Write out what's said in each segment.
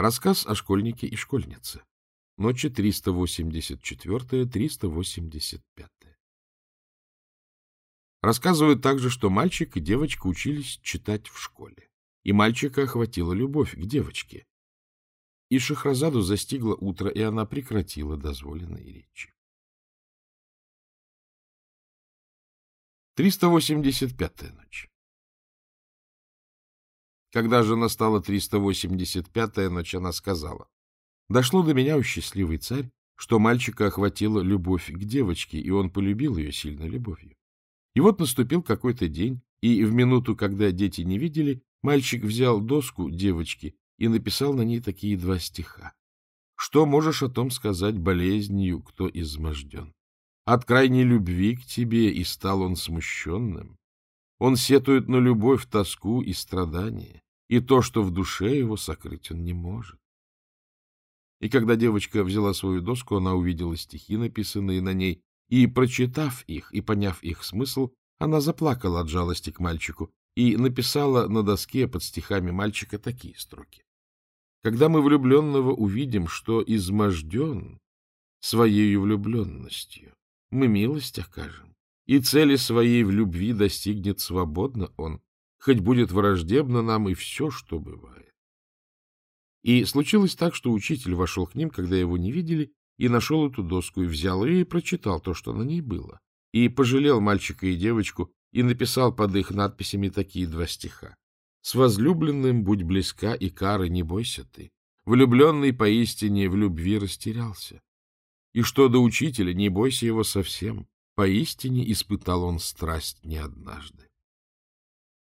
Рассказ о школьнике и школьнице. Ночи 384-385. Рассказывают также, что мальчик и девочка учились читать в школе. И мальчика охватила любовь к девочке. И Шахразаду застигло утро, и она прекратила дозволенные речи. 385-я ночь Когда же настала 385-я ночь, она сказала, «Дошло до меня, у счастливый царь, что мальчика охватила любовь к девочке, и он полюбил ее сильной любовью. И вот наступил какой-то день, и в минуту, когда дети не видели, мальчик взял доску девочки и написал на ней такие два стиха. Что можешь о том сказать болезнью, кто изможден? От крайней любви к тебе и стал он смущенным. Он сетует на любовь, тоску и страдания, и то, что в душе его сокрыть он не может. И когда девочка взяла свою доску, она увидела стихи, написанные на ней, и, прочитав их и поняв их смысл, она заплакала от жалости к мальчику и написала на доске под стихами мальчика такие строки. «Когда мы влюбленного увидим, что изможден своей влюбленностью, мы милость окажем, и цели своей в любви достигнет свободно он, хоть будет враждебно нам и все, что бывает». И случилось так, что учитель вошел к ним, когда его не видели, и нашел эту доску, и взял ее, и прочитал то, что на ней было, и пожалел мальчика и девочку, и написал под их надписями такие два стиха. «С возлюбленным будь близка, и кары не бойся ты. Влюбленный поистине в любви растерялся. И что до учителя, не бойся его совсем. Поистине испытал он страсть не однажды».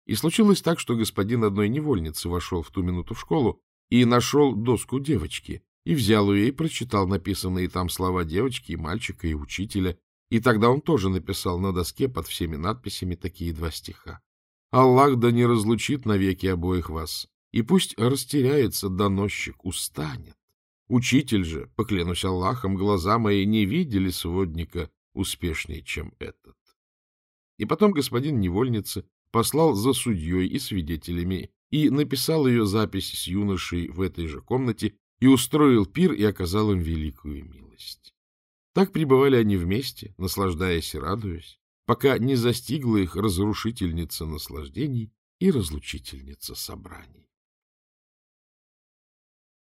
И случилось так, что господин одной невольницы вошел в ту минуту в школу и нашел доску девочки, и взял ее и прочитал написанные там слова девочки и мальчика и учителя, и тогда он тоже написал на доске под всеми надписями такие два стиха. «Аллах да не разлучит навеки обоих вас, и пусть растеряется доносчик, устанет. Учитель же, поклянусь Аллахом, глаза мои не видели сводника успешнее, чем этот». И потом господин невольницы послал за судьей и свидетелями и написал ее запись с юношей в этой же комнате и устроил пир и оказал им великую милость. Так пребывали они вместе, наслаждаясь и радуясь, пока не застигла их разрушительница наслаждений и разлучительница собраний.